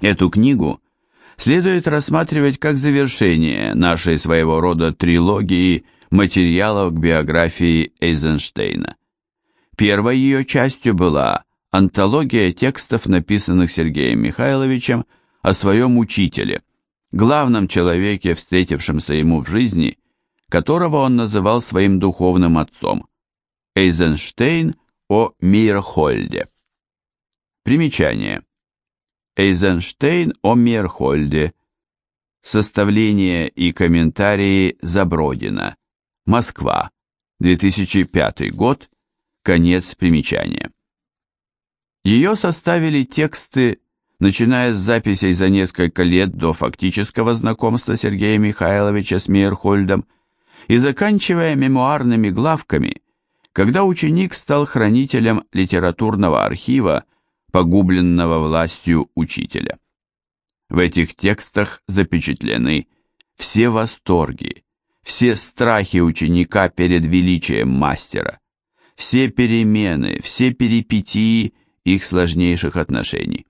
Эту книгу следует рассматривать как завершение нашей своего рода трилогии материалов к биографии Эйзенштейна. Первой ее частью была антология текстов, написанных Сергеем Михайловичем о своем учителе, главном человеке, встретившемся ему в жизни, которого он называл своим духовным отцом, Эйзенштейн о Мирхольде. Примечание. Эйзенштейн о Мирхольде. Составление и комментарии Забродина. Москва. 2005 год. Конец примечания. Ее составили тексты, начиная с записей за несколько лет до фактического знакомства Сергея Михайловича с Мейерхольдом и заканчивая мемуарными главками, когда ученик стал хранителем литературного архива, погубленного властью учителя. В этих текстах запечатлены все восторги, все страхи ученика перед величием мастера, все перемены, все перипетии их сложнейших отношений.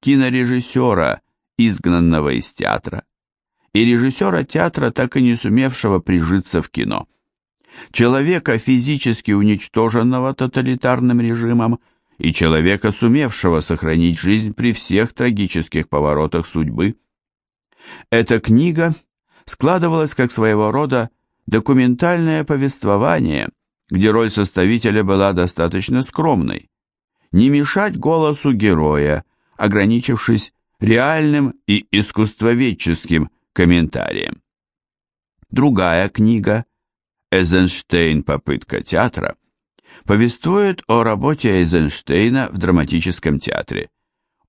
Кинорежиссера, изгнанного из театра, и режиссера театра, так и не сумевшего прижиться в кино. Человека, физически уничтоженного тоталитарным режимом, и человека, сумевшего сохранить жизнь при всех трагических поворотах судьбы. Эта книга складывалась как своего рода документальное повествование, где роль составителя была достаточно скромной не мешать голосу героя, ограничившись реальным и искусствоведческим комментарием. Другая книга «Эйзенштейн. Попытка театра» повествует о работе Эйзенштейна в драматическом театре.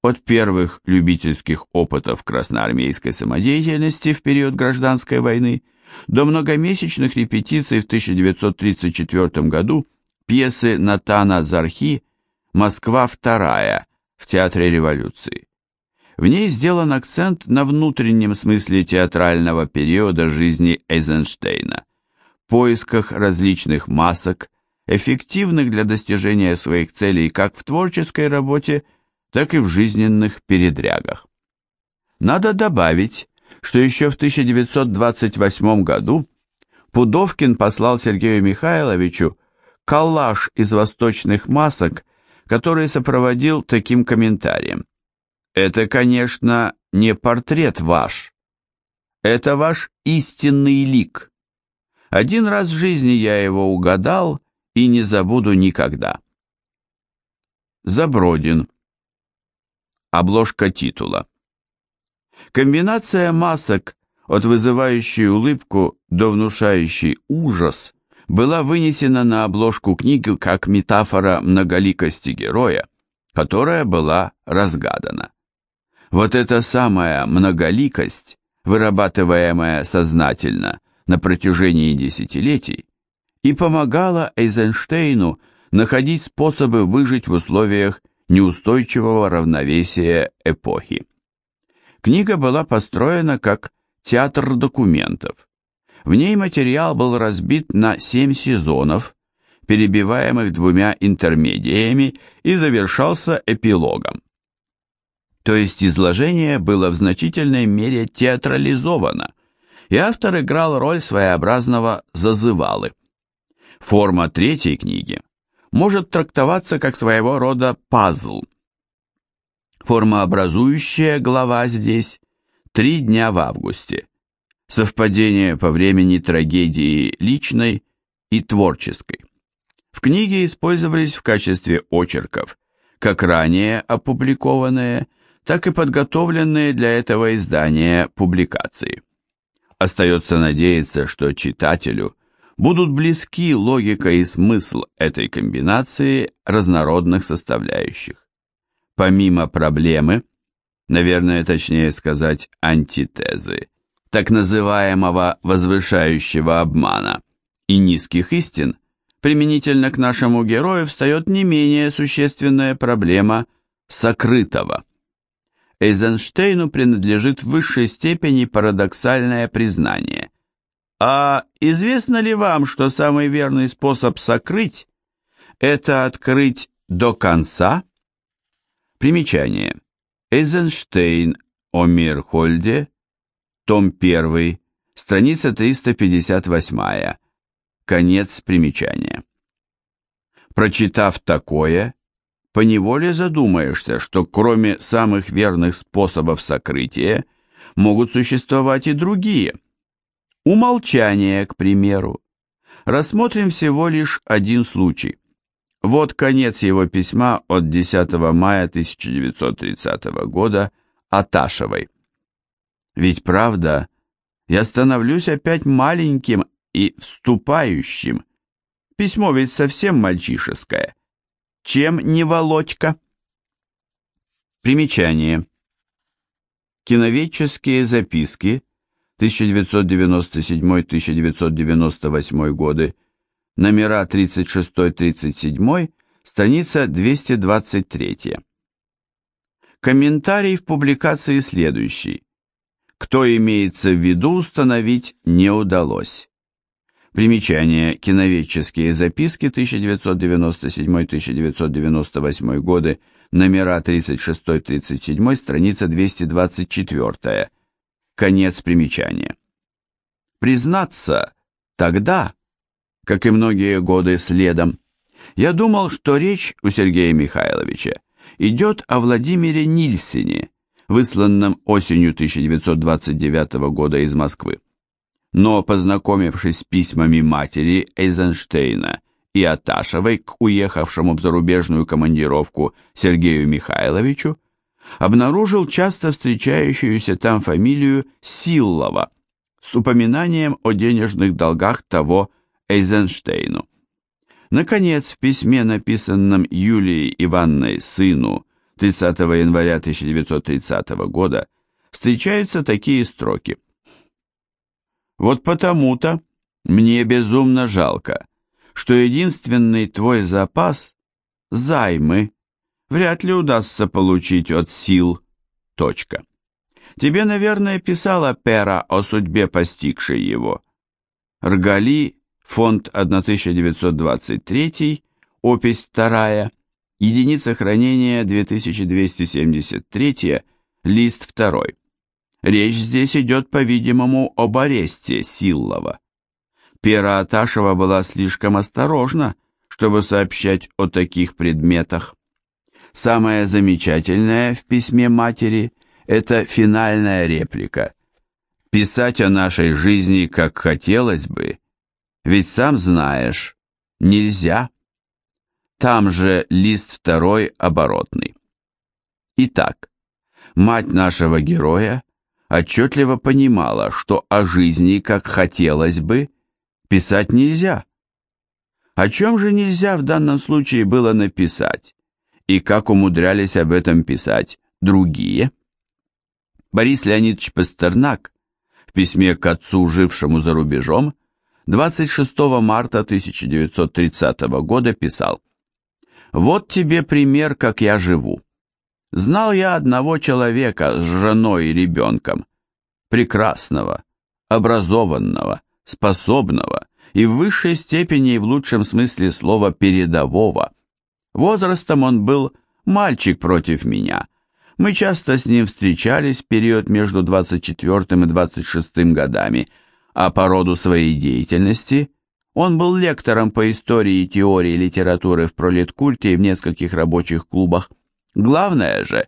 От первых любительских опытов красноармейской самодеятельности в период гражданской войны до многомесячных репетиций в 1934 году пьесы Натана Зархи Москва вторая в Театре революции. В ней сделан акцент на внутреннем смысле театрального периода жизни Эйзенштейна, поисках различных масок, эффективных для достижения своих целей как в творческой работе, так и в жизненных передрягах. Надо добавить, что еще в 1928 году Пудовкин послал Сергею Михайловичу коллаж из восточных масок который сопроводил таким комментарием. «Это, конечно, не портрет ваш. Это ваш истинный лик. Один раз в жизни я его угадал и не забуду никогда». Забродин. Обложка титула. Комбинация масок от вызывающей улыбку до внушающей ужас была вынесена на обложку книги как метафора многоликости героя, которая была разгадана. Вот эта самая многоликость, вырабатываемая сознательно на протяжении десятилетий, и помогала Эйзенштейну находить способы выжить в условиях неустойчивого равновесия эпохи. Книга была построена как театр документов, в ней материал был разбит на семь сезонов, перебиваемых двумя интермедиями и завершался эпилогом. То есть изложение было в значительной мере театрализовано, и автор играл роль своеобразного зазывалы. Форма третьей книги может трактоваться как своего рода пазл. Формообразующая глава здесь «Три дня в августе», совпадение по времени трагедии личной и творческой. В книге использовались в качестве очерков как ранее опубликованные, так и подготовленные для этого издания публикации. Остается надеяться, что читателю будут близки логика и смысл этой комбинации разнородных составляющих. Помимо проблемы, наверное, точнее сказать, антитезы, так называемого возвышающего обмана и низких истин, применительно к нашему герою встает не менее существенная проблема сокрытого. Эйзенштейну принадлежит в высшей степени парадоксальное признание. А известно ли вам, что самый верный способ сокрыть – это открыть до конца? Примечание. Эйзенштейн о Мирхольде, том 1, страница 358, конец примечания. Прочитав такое, поневоле задумаешься, что кроме самых верных способов сокрытия, могут существовать и другие. Умолчание, к примеру. Рассмотрим всего лишь один случай. Вот конец его письма от 10 мая 1930 года Аташевой. Ведь правда, я становлюсь опять маленьким и вступающим. Письмо ведь совсем мальчишеское. Чем не Володька? Примечание. Киноведческие записки 1997-1998 годы, номера 36-37, страница 223. Комментарий в публикации следующий. Кто имеется в виду, установить не удалось. Примечание. Киноведческие записки 1997-1998 годы, номера 36-37, страница 224. Конец примечания. Признаться, тогда, как и многие годы следом, я думал, что речь у Сергея Михайловича идет о Владимире Нильсене, высланном осенью 1929 года из Москвы. Но, познакомившись с письмами матери Эйзенштейна и Аташевой к уехавшему в зарубежную командировку Сергею Михайловичу, обнаружил часто встречающуюся там фамилию Силлова с упоминанием о денежных долгах того Эйзенштейну. Наконец, в письме, написанном Юлией Ивановной сыну 30 января 1930 года, встречаются такие строки. «Вот потому-то мне безумно жалко, что единственный твой запас – займы, вряд ли удастся получить от сил. Точка. Тебе, наверное, писала Пера о судьбе, постигшей его. Ргали фонд 1923, опись 2, единица хранения 2273, лист 2. Речь здесь идет, по-видимому, об аресте Силлова. Пера Аташева была слишком осторожна, чтобы сообщать о таких предметах. Самое замечательное в письме матери – это финальная реплика. «Писать о нашей жизни, как хотелось бы, ведь сам знаешь, нельзя. Там же лист второй оборотный. Итак, мать нашего героя отчетливо понимала, что о жизни, как хотелось бы, писать нельзя. О чем же нельзя в данном случае было написать, и как умудрялись об этом писать другие? Борис Леонидович Пастернак в письме к отцу, жившему за рубежом, 26 марта 1930 года писал «Вот тебе пример, как я живу. Знал я одного человека с женой и ребенком, прекрасного, образованного, способного и в высшей степени и в лучшем смысле слова передового. Возрастом он был мальчик против меня. Мы часто с ним встречались в период между 24 и 26 годами – а по роду своей деятельности он был лектором по истории и теории литературы в пролеткульте и в нескольких рабочих клубах. Главное же,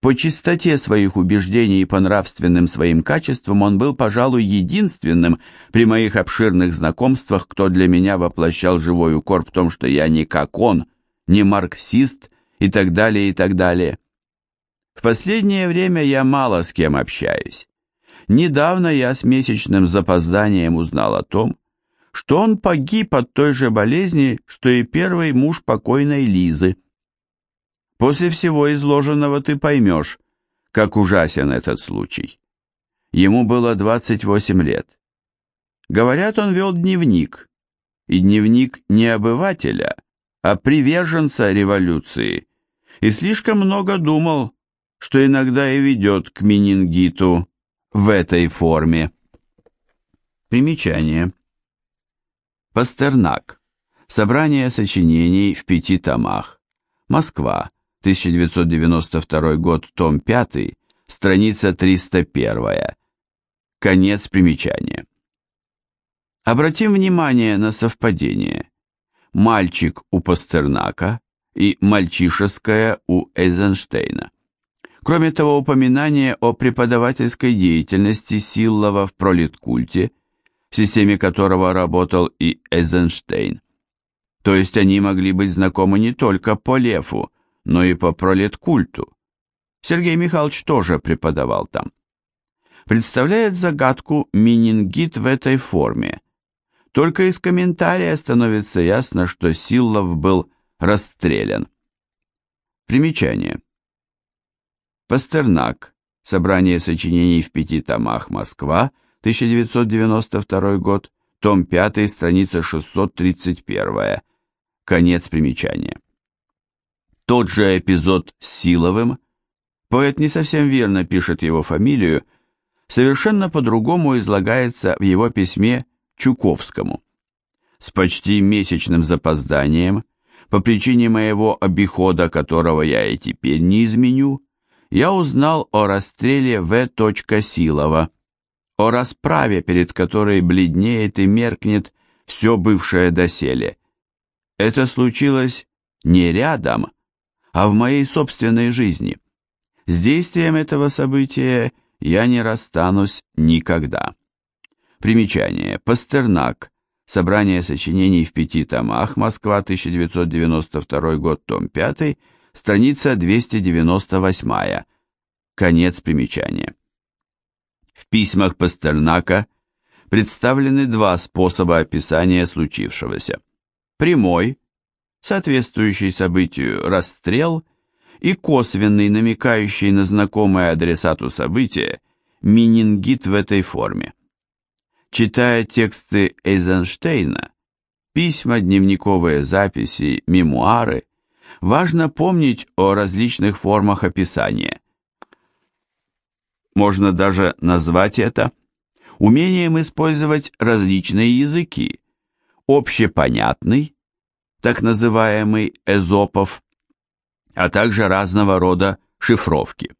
по чистоте своих убеждений и по нравственным своим качествам он был, пожалуй, единственным при моих обширных знакомствах, кто для меня воплощал живой укор в том, что я не как он, не марксист и так далее, и так далее. В последнее время я мало с кем общаюсь. Недавно я с месячным запозданием узнал о том, что он погиб от той же болезни, что и первый муж покойной Лизы. После всего изложенного ты поймешь, как ужасен этот случай. Ему было 28 лет. Говорят, он вел дневник, и дневник не обывателя, а приверженца революции, и слишком много думал, что иногда и ведет к менингиту в этой форме. Примечание. Пастернак. Собрание сочинений в пяти томах. Москва. 1992 год, том 5, страница 301. Конец примечания. Обратим внимание на совпадение. Мальчик у Пастернака и мальчишеское у Эйзенштейна. Кроме того, упоминание о преподавательской деятельности Силлова в пролеткульте, в системе которого работал и Эйзенштейн. То есть они могли быть знакомы не только по Лефу, но и по пролеткульту. Сергей Михайлович тоже преподавал там. Представляет загадку менингит в этой форме. Только из комментария становится ясно, что Силлов был расстрелян. Примечание. Пастернак. Собрание сочинений в пяти томах. Москва. 1992 год. Том 5, страница 631. Конец примечания. Тот же эпизод с Силовым, поэт не совсем верно пишет его фамилию, совершенно по-другому излагается в его письме Чуковскому. С почти месячным запозданием, по причине моего обихода, которого я и теперь не изменю, я узнал о расстреле В. Силова, о расправе, перед которой бледнеет и меркнет все бывшее доселе. Это случилось не рядом, а в моей собственной жизни. С действием этого события я не расстанусь никогда. Примечание. Пастернак. Собрание сочинений в пяти томах. Москва, 1992 год, том 5. Страница 298. Конец примечания. В письмах Пастернака представлены два способа описания случившегося. Прямой, соответствующий событию расстрел, и косвенный, намекающий на знакомое адресату события, менингит в этой форме. Читая тексты Эйзенштейна, письма, дневниковые записи, мемуары, важно помнить о различных формах описания. Можно даже назвать это умением использовать различные языки, общепонятный, так называемый Эзопов, а также разного рода шифровки.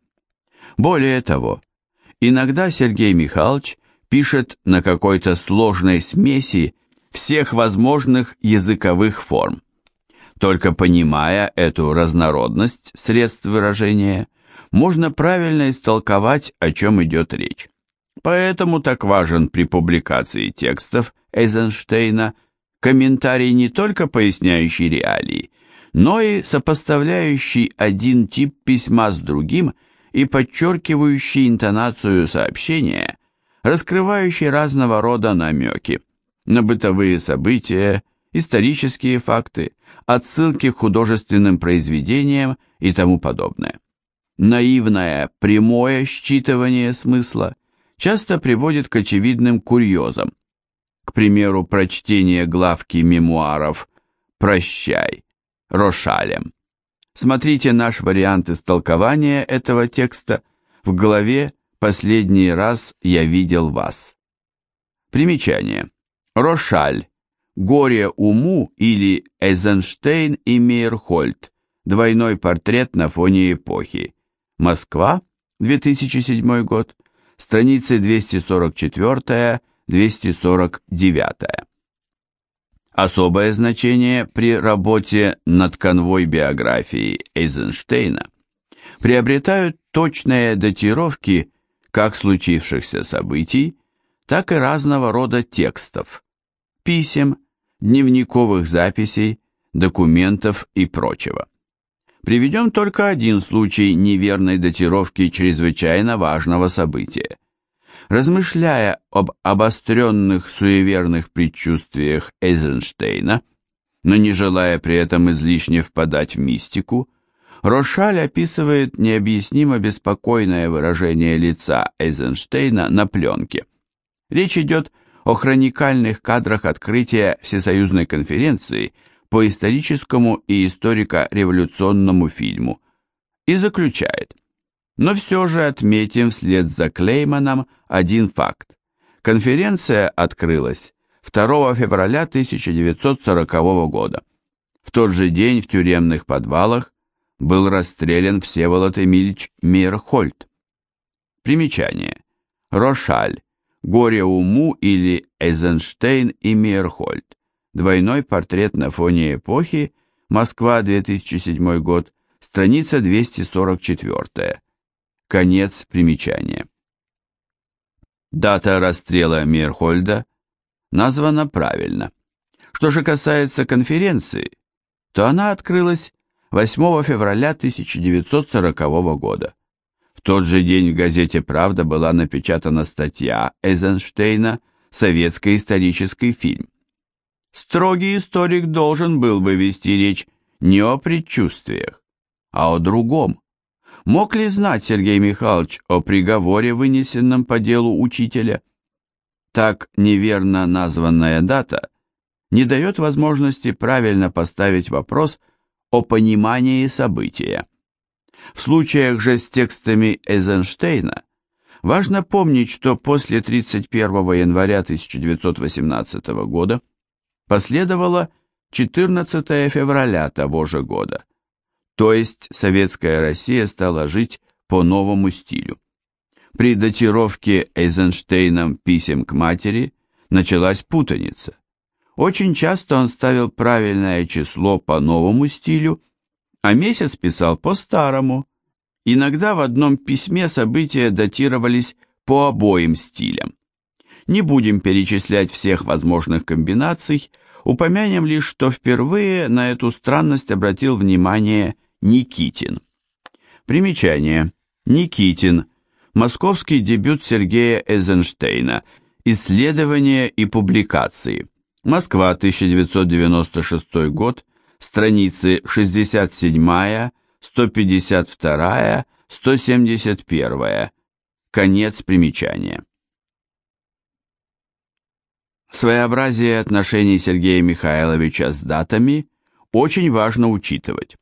Более того, иногда Сергей Михайлович пишет на какой-то сложной смеси всех возможных языковых форм. Только понимая эту разнородность средств выражения, можно правильно истолковать, о чем идет речь. Поэтому так важен при публикации текстов Эйзенштейна – комментарий не только поясняющий реалии, но и сопоставляющий один тип письма с другим и подчеркивающий интонацию сообщения, раскрывающий разного рода намеки на бытовые события, исторические факты, отсылки к художественным произведениям и тому подобное. Наивное, прямое считывание смысла часто приводит к очевидным курьезам, к примеру, прочтение главки мемуаров «Прощай» Рошалем. Смотрите наш вариант истолкования этого текста в главе «Последний раз я видел вас». Примечание. Рошаль. Горе уму или Эйзенштейн и Мейерхольд. Двойной портрет на фоне эпохи. Москва, 2007 год. Страницы 244 249. Особое значение при работе над конвой биографии Эйзенштейна приобретают точные датировки как случившихся событий, так и разного рода текстов, писем, дневниковых записей, документов и прочего. Приведем только один случай неверной датировки чрезвычайно важного события. Размышляя об обостренных суеверных предчувствиях Эйзенштейна, но не желая при этом излишне впадать в мистику, Рошаль описывает необъяснимо беспокойное выражение лица Эйзенштейна на пленке. Речь идет о хроникальных кадрах открытия Всесоюзной конференции по историческому и историко-революционному фильму и заключает – но все же отметим вслед за Клейманом один факт. Конференция открылась 2 февраля 1940 года. В тот же день в тюремных подвалах был расстрелян Всеволод Эмильч Мейерхольд. Примечание. Рошаль. Горе уму или Эйзенштейн и Мейерхольд. Двойной портрет на фоне эпохи. Москва, 2007 год. Страница 244. Конец примечания. Дата расстрела Мейерхольда названа правильно. Что же касается конференции, то она открылась 8 февраля 1940 года. В тот же день в газете «Правда» была напечатана статья Эйзенштейна «Советский исторический фильм». Строгий историк должен был бы вести речь не о предчувствиях, а о другом. Мог ли знать Сергей Михайлович о приговоре, вынесенном по делу учителя? Так неверно названная дата не дает возможности правильно поставить вопрос о понимании события. В случаях же с текстами Эйзенштейна важно помнить, что после 31 января 1918 года последовало 14 февраля того же года, то есть советская Россия стала жить по новому стилю. При датировке Эйзенштейном писем к матери началась путаница. Очень часто он ставил правильное число по новому стилю, а месяц писал по старому. Иногда в одном письме события датировались по обоим стилям. Не будем перечислять всех возможных комбинаций, упомянем лишь, что впервые на эту странность обратил внимание Никитин. Примечание. Никитин. Московский дебют Сергея Эйзенштейна. Исследования и публикации. Москва, 1996 год, страницы 67, 152, 171. Конец примечания. Своеобразие отношений Сергея Михайловича с датами очень важно учитывать.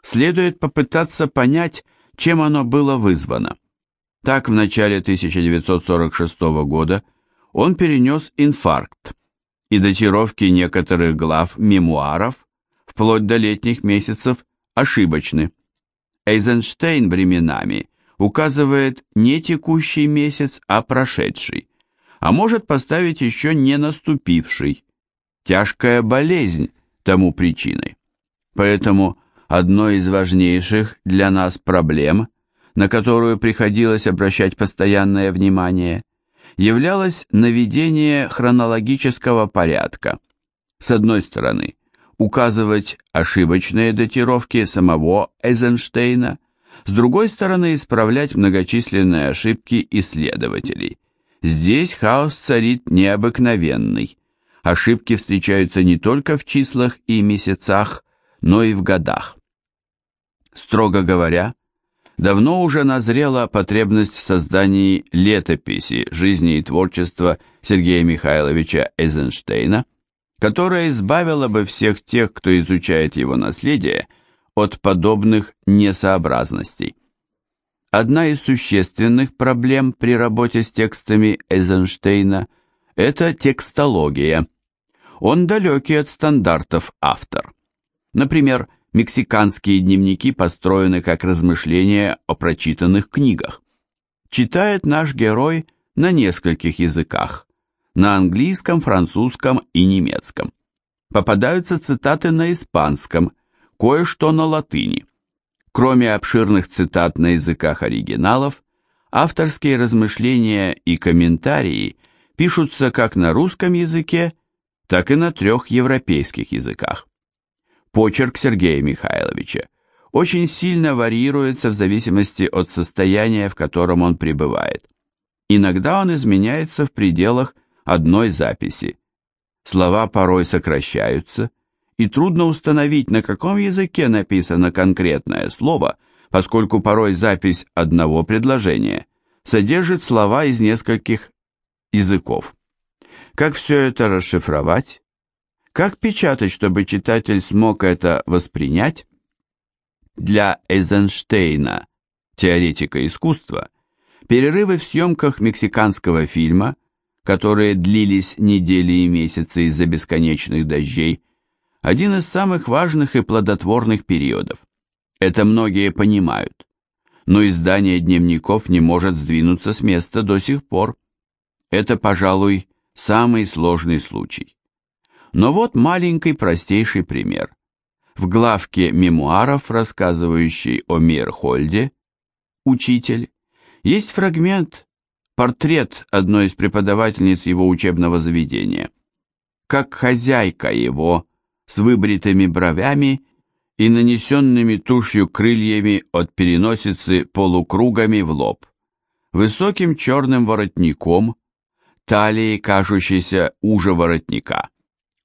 Следует попытаться понять, чем оно было вызвано. Так, в начале 1946 года он перенес инфаркт, и датировки некоторых глав мемуаров, вплоть до летних месяцев, ошибочны. Эйзенштейн временами указывает не текущий месяц, а прошедший, а может поставить еще не наступивший. Тяжкая болезнь тому причиной. Поэтому одной из важнейших для нас проблем, на которую приходилось обращать постоянное внимание – являлось наведение хронологического порядка. С одной стороны, указывать ошибочные датировки самого Эйзенштейна, с другой стороны, исправлять многочисленные ошибки исследователей. Здесь хаос царит необыкновенный. Ошибки встречаются не только в числах и месяцах, но и в годах. Строго говоря, давно уже назрела потребность в создании летописи жизни и творчества Сергея Михайловича Эйзенштейна, которая избавила бы всех тех, кто изучает его наследие, от подобных несообразностей. Одна из существенных проблем при работе с текстами Эйзенштейна – это текстология. Он далекий от стандартов автор. Например, Мексиканские дневники построены как размышления о прочитанных книгах. Читает наш герой на нескольких языках, на английском, французском и немецком. Попадаются цитаты на испанском, кое-что на латыни. Кроме обширных цитат на языках оригиналов, авторские размышления и комментарии пишутся как на русском языке, так и на трех европейских языках. Почерк Сергея Михайловича очень сильно варьируется в зависимости от состояния, в котором он пребывает. Иногда он изменяется в пределах одной записи. Слова порой сокращаются, и трудно установить, на каком языке написано конкретное слово, поскольку порой запись одного предложения содержит слова из нескольких языков. Как все это расшифровать? Как печатать, чтобы читатель смог это воспринять? Для Эйзенштейна, теоретика искусства, перерывы в съемках мексиканского фильма, которые длились недели и месяцы из-за бесконечных дождей, один из самых важных и плодотворных периодов. Это многие понимают. Но издание дневников не может сдвинуться с места до сих пор. Это, пожалуй, самый сложный случай. Но вот маленький простейший пример. В главке мемуаров, рассказывающей о Мирхольде, учитель, есть фрагмент, портрет одной из преподавательниц его учебного заведения. Как хозяйка его, с выбритыми бровями и нанесенными тушью крыльями от переносицы полукругами в лоб, высоким черным воротником, талией кажущейся уже воротника.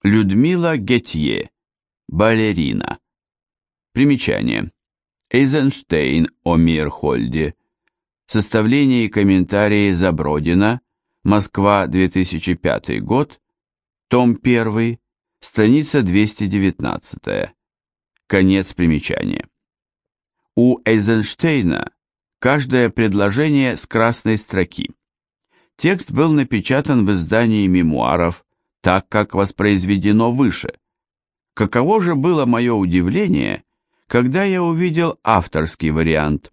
Людмила Гетье, балерина. Примечание. Эйзенштейн о Мирхольде. Составление и комментарии Забродина. Москва, 2005 год. Том 1. Страница 219. Конец примечания. У Эйзенштейна каждое предложение с красной строки. Текст был напечатан в издании мемуаров так, как воспроизведено выше. Каково же было мое удивление, когда я увидел авторский вариант.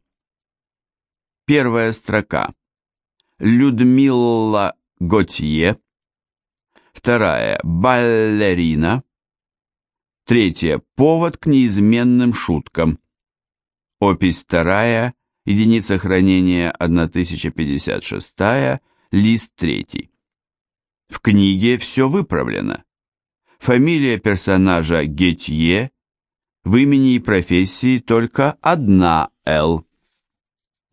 Первая строка. Людмила Готье. Вторая. Балерина. Третья. Повод к неизменным шуткам. Опись вторая. Единица хранения 1056. Лист третий. В книге все выправлено. Фамилия персонажа Гетье, в имени и профессии только одна «Л».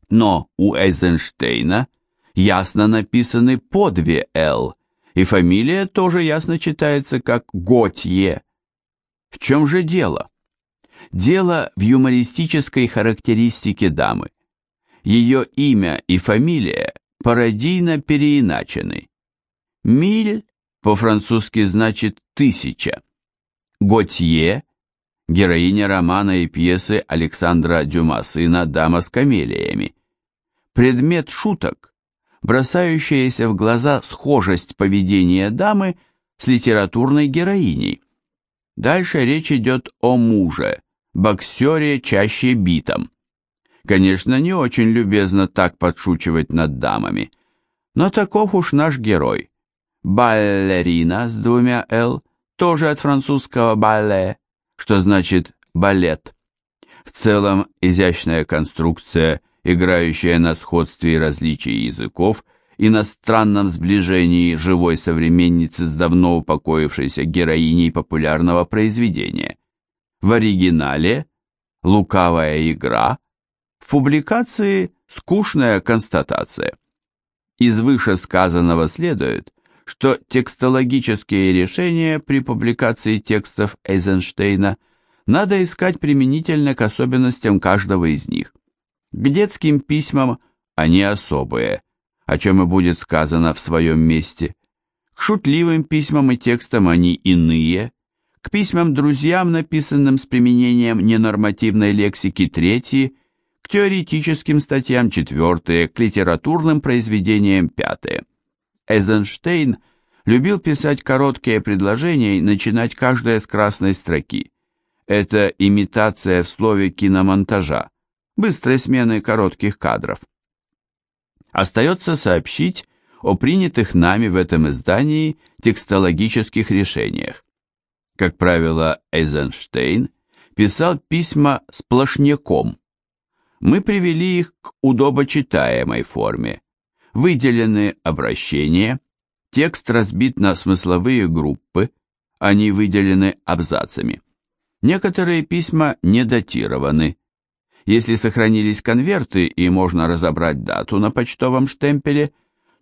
Но у Эйзенштейна ясно написаны по две «Л», и фамилия тоже ясно читается как Готье. В чем же дело? Дело в юмористической характеристике дамы. Ее имя и фамилия пародийно переиначены. Миль по-французски значит «тысяча». Готье – героиня романа и пьесы Александра Дюма сына «Дама с камелиями». Предмет шуток – бросающаяся в глаза схожесть поведения дамы с литературной героиней. Дальше речь идет о муже, боксере чаще битом. Конечно, не очень любезно так подшучивать над дамами, но таков уж наш герой – балерина с двумя «л», тоже от французского «бале», что значит «балет». В целом, изящная конструкция, играющая на сходстве и различии языков и на странном сближении живой современницы с давно упокоившейся героиней популярного произведения. В оригинале «Лукавая игра», в публикации «Скучная констатация». Из вышесказанного следует, что текстологические решения при публикации текстов Эйзенштейна надо искать применительно к особенностям каждого из них. К детским письмам они особые, о чем и будет сказано в своем месте. К шутливым письмам и текстам они иные, к письмам друзьям, написанным с применением ненормативной лексики третьи, к теоретическим статьям четвертые, к литературным произведениям пятые. Эйзенштейн любил писать короткие предложения и начинать каждое с красной строки. Это имитация в слове киномонтажа, быстрой смены коротких кадров. Остается сообщить о принятых нами в этом издании текстологических решениях. Как правило, Эйзенштейн писал письма сплошняком. Мы привели их к удобочитаемой форме, выделены обращения, текст разбит на смысловые группы, они выделены абзацами. Некоторые письма не датированы. Если сохранились конверты и можно разобрать дату на почтовом штемпеле,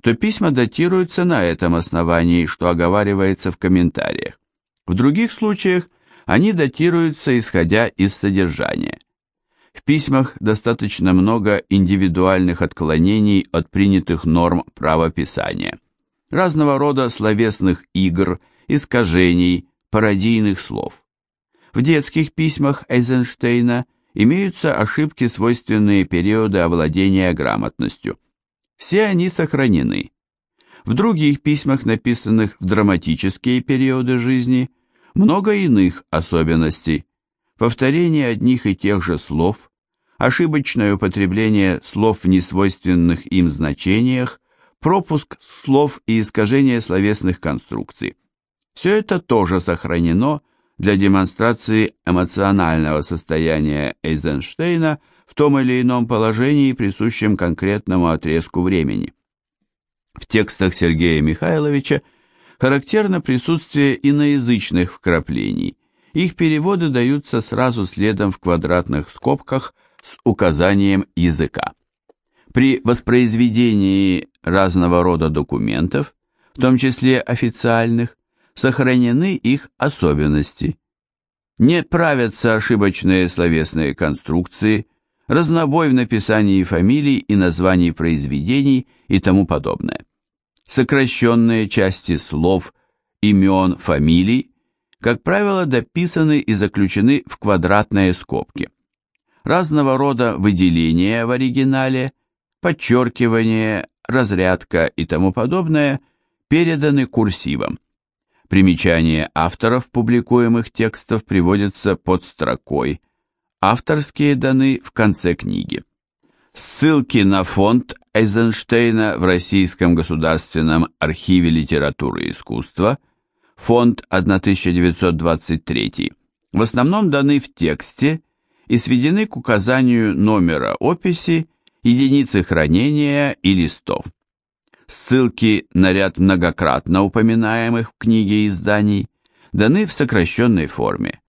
то письма датируются на этом основании, что оговаривается в комментариях. В других случаях они датируются исходя из содержания. В письмах достаточно много индивидуальных отклонений от принятых норм правописания, разного рода словесных игр, искажений, пародийных слов. В детских письмах Эйзенштейна имеются ошибки, свойственные периоды овладения грамотностью. Все они сохранены. В других письмах, написанных в драматические периоды жизни, много иных особенностей, повторение одних и тех же слов, ошибочное употребление слов в несвойственных им значениях, пропуск слов и искажение словесных конструкций. Все это тоже сохранено для демонстрации эмоционального состояния Эйзенштейна в том или ином положении, присущем конкретному отрезку времени. В текстах Сергея Михайловича характерно присутствие иноязычных вкраплений. Их переводы даются сразу следом в квадратных скобках с указанием языка. При воспроизведении разного рода документов, в том числе официальных, сохранены их особенности. Не правятся ошибочные словесные конструкции, разнобой в написании фамилий и названий произведений и тому подобное. Сокращенные части слов, имен, фамилий, как правило, дописаны и заключены в квадратные скобки. Разного рода выделения в оригинале, подчеркивание, разрядка и тому подобное переданы курсивом. Примечания авторов публикуемых текстов приводятся под строкой, авторские даны в конце книги. Ссылки на фонд Эйзенштейна в Российском государственном архиве литературы и искусства, фонд 1923, в основном даны в тексте и сведены к указанию номера описи, единицы хранения и листов. Ссылки на ряд многократно упоминаемых в книге изданий даны в сокращенной форме.